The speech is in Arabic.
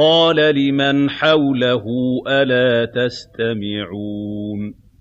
قَالَ لِمَنْ حَوْلَهُ أَلَا تَسْتَمِعُونَ